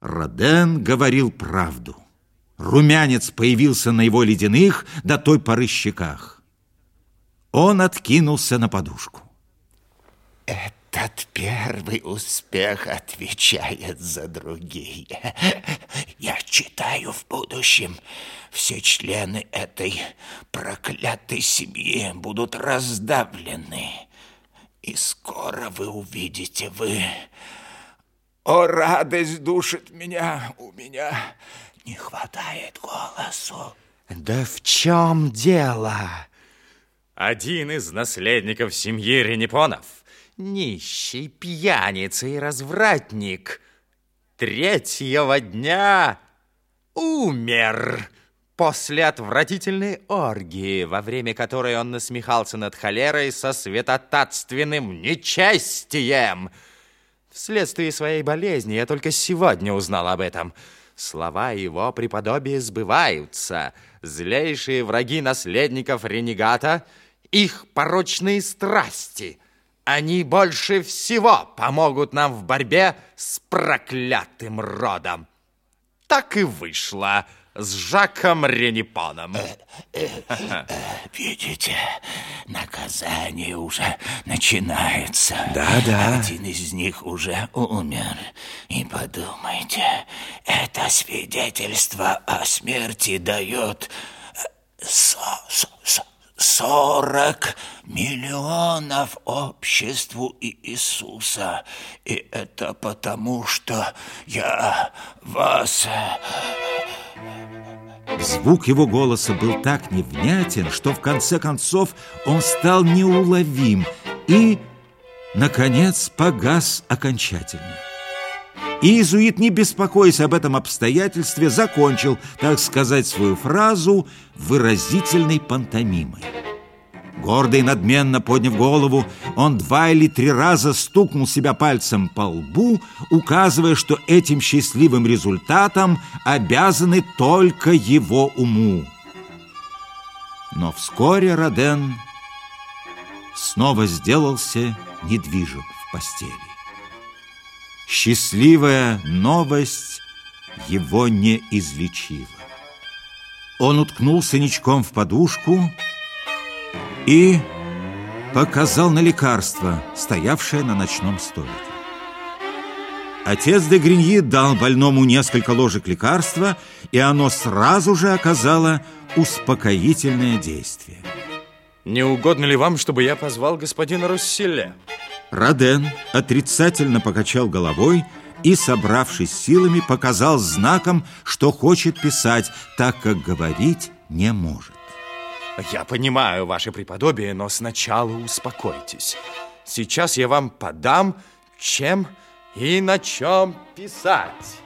Роден говорил правду. Румянец появился на его ледяных до той поры щеках. Он откинулся на подушку. Этот первый успех отвечает за другие. Я читаю в будущем, все члены этой проклятой семьи будут раздавлены. И скоро вы увидите, вы о, радость душит меня, у меня не хватает голосу. Да в чем дело? Один из наследников семьи Ренепонов, нищий, пьяница и развратник, третьего дня умер после отвратительной оргии, во время которой он насмехался над холерой со святотатственным нечестием – Вследствие своей болезни я только сегодня узнал об этом. Слова его преподобия сбываются. Злейшие враги наследников ренегата, их порочные страсти. Они больше всего помогут нам в борьбе с проклятым родом. Так и вышло с Жаком Ренипоном. Видите, наказание уже начинается. Да, да. Один из них уже умер. И подумайте, это свидетельство о смерти дает со, со, со, 40 миллионов обществу Иисуса. И это потому, что я вас... Звук его голоса был так невнятен, что в конце концов он стал неуловим и, наконец, погас окончательно. Иезуит, не беспокоясь об этом обстоятельстве, закончил, так сказать, свою фразу выразительной пантомимой. Гордо и надменно подняв голову, он два или три раза стукнул себя пальцем по лбу, указывая, что этим счастливым результатом обязаны только его уму. Но вскоре Роден снова сделался недвижим в постели. Счастливая новость его не излечила. Он уткнулся ничком в подушку и показал на лекарство, стоявшее на ночном столике. Отец де Гриньи дал больному несколько ложек лекарства, и оно сразу же оказало успокоительное действие. Не угодно ли вам, чтобы я позвал господина Русселе? Роден отрицательно покачал головой и, собравшись силами, показал знаком, что хочет писать, так как говорить не может. Я понимаю, ваше преподобие, но сначала успокойтесь. Сейчас я вам подам, чем и на чем писать.